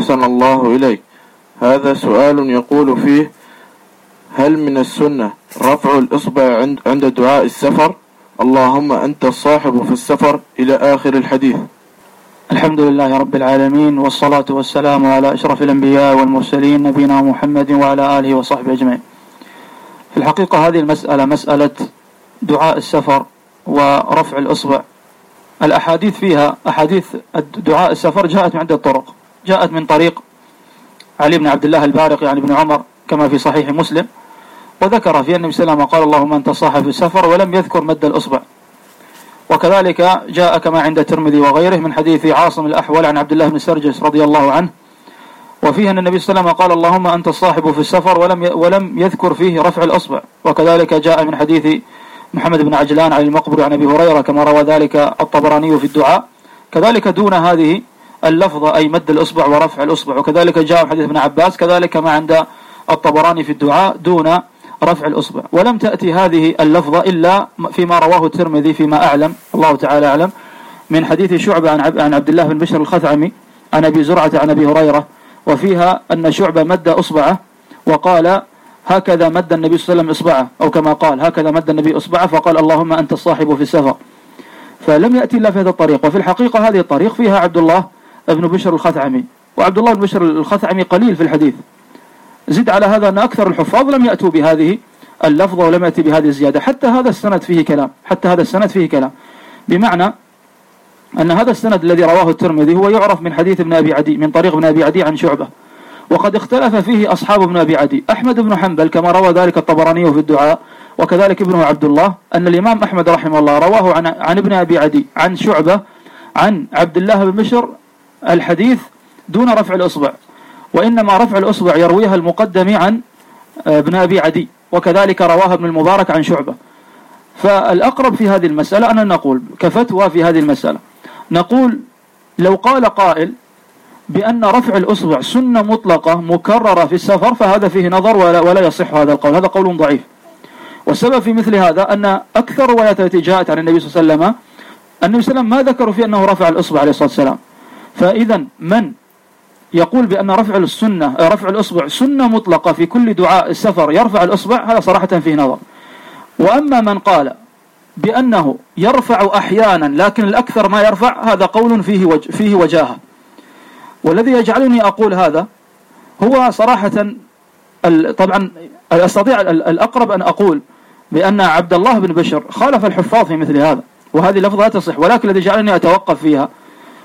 أحسن الله إليك. هذا سؤال يقول فيه هل من السنة رفع الإصبع عند دعاء السفر؟ اللهم أنت الصاحب في السفر إلى آخر الحديث. الحمد لله رب العالمين والصلاة والسلام على أشرف الأنبياء والمرسلين نبينا محمد وعلى آله وصحبه أجمعين. في الحقيقة هذه المسألة مسألة دعاء السفر ورفع الإصبع. الأحاديث فيها أحاديث دعاء السفر جاءت من عدة طرق جاءت من طريق علي بن عبد الله البارق يعني ابن عمر كما في صحيح مسلم. وذكر في النبي صلى الله عليه وسلم قال اللهم أنت صاحب السفر ولم يذكر مد الأصبع. وكذلك جاء كما عند الترمذي وغيره من حديث عاصم الأحول عن عبد الله بن سرجس رضي الله عنه. وفيه أن النبي صلى الله عليه وسلم قال اللهم أنت الصاحب في السفر ولم ولم يذكر فيه رفع الأصبع. وكذلك جاء من حديث محمد بن عجلان عن المقبر عن أبي هريرة كما روى ذلك الطبراني في الدعاء. كذلك دون هذه اللفظة أي مد الأصبع ورفع الأصبع. وكذلك جاء حديث ابن عباس كذلك ما عند الطبراني في الدعاء دون رفع الأصبع. ولم تأتي هذه اللفظة إلا فيما رواه الترمذي فيما أعلم. الله تعالى أعلم. من حديث شعبة عن عبد الله بن بشر الخثعمي عن أبي زرعة عن أبي هريرة. وفيها أن شعبة مد أصبعه وقال هكذا مد النبي صلى الله عليه وسلم إصبعه. أو كما قال هكذا مد النبي إصبعه فقال اللهم أنت الصاحب في السفر. فلم يأتي إلا في هذا الطريق. وفي الحقيقة هذه الطريق فيها عبد الله بن بشر الخثعمي وعبد الله بن بشر الخثعمي قليل في الحديث. زد على هذا أن أكثر الحفاظ لم يأتوا بهذه اللفظة ولم يأتي بهذه الزيادة. حتى هذا السند فيه كلام حتى هذا السند فيه كلام. بمعنى أن هذا السند الذي رواه الترمذي هو يعرف من حديث ابن أبي عدي من طريق ابن أبي عدي عن شعبة. وقد اختلف فيه أصحاب ابن أبي عدي. أحمد بن حنبل كما روى ذلك الطبراني في الدعاء وكذلك ابنه عبد الله أن الإمام أحمد رحمه الله رواه عن, عن ابن أبي عدي عن شعبة عن عبد الله بن بشر الحديث دون رفع الأصبع وإنما رفع الأصبع يرويها المقدم عن ابن أبي عدي وكذلك رواها ابن المبارك عن شعبة. فالأقرب في هذه المسألة أن نقول كفتوى في هذه المسألة نقول لو قال قائل بأن رفع الأصبع سنة مطلقة مكررة في السفر فهذا فيه نظر ولا, ولا يصح هذا القول هذا قول ضعيف. والسبب في مثل هذا أن أكثر الروايات التي جاءت عن النبي صلى الله عليه وسلم النبي صلى الله عليه وسلم ما ذكروا في أنه رفع الأصبع عليه الصلاة والسلام. فإذا من يقول بأن رفع السنة رفع الأصبع سنة مطلقة في كل دعاء السفر يرفع الأصبع هذا صراحة فيه نظر. وأما من قال بأنه يرفع أحيانا لكن الأكثر ما يرفع هذا قول فيه وج فيه وجاهة. والذي يجعلني أقول هذا هو صراحة طبعا أستطيع الأقرب أن أقول بأن عبد الله بن بشر خالف الحفاظ في مثل هذا وهذه لفظة لا تصح ولكن الذي جعلني أتوقف فيها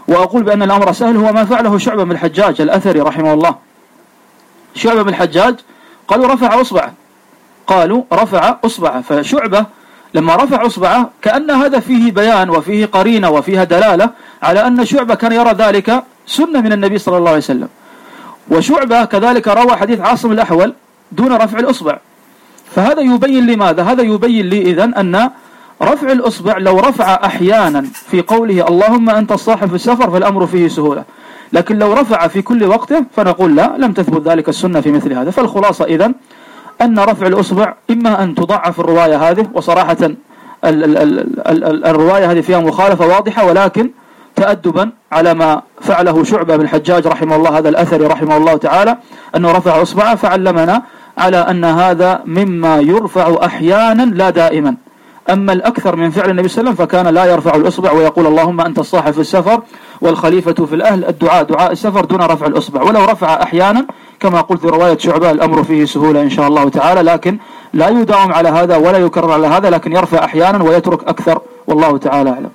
وأقول بأن الأمر سهل هو ما فعله شعبة بن الحجاج الأثري رحمه الله. شعبة بن الحجاج قالوا رفع أصبعه. قالوا رفع أصبعه. فشعبة لما رفع أصبعه كأن هذا فيه بيان وفيه قرينة وفيها دلالة على أن شعبة كان يرى ذلك سنة من النبي صلى الله عليه وسلم. وشعبة كذلك روى حديث عاصم الأحول دون رفع الأصبع. فهذا يبين لماذا؟ هذا يبين لي إذن أن رفع الأصبع لو رفع أحيانا في قوله اللهم أنت الصاحب في السفر فالأمر فيه سهولة. لكن لو رفع في كل وقت فنقول لا لم تثبت ذلك السنة في مثل هذا. فالخلاصة إذن أن رفع الأصبع إما أن تضعف الرواية هذه وصراحة ال ال ال الرواية هذه فيها مخالفة واضحة ولكن تأدبا على ما فعله شعبة بن الحجاج رحمه الله هذا الأثر رحمه الله تعالى أنه رفع أصبعه فعلمنا على أن هذا مما يرفع أحيانا لا دائما. أما الأكثر من فعل النبي صلى الله عليه وسلم فكان لا يرفع الأصبع ويقول اللهم أنت الصاحب في السفر والخليفة في الأهل الدعاء دعاء السفر دون رفع الأصبع. ولو رفع أحيانا كما قلت في رواية شعبة الأمر فيه سهولة إن شاء الله تعالى لكن لا يداوم على هذا ولا يكرر على هذا لكن يرفع أحيانا ويترك أكثر والله تعالى أعلم.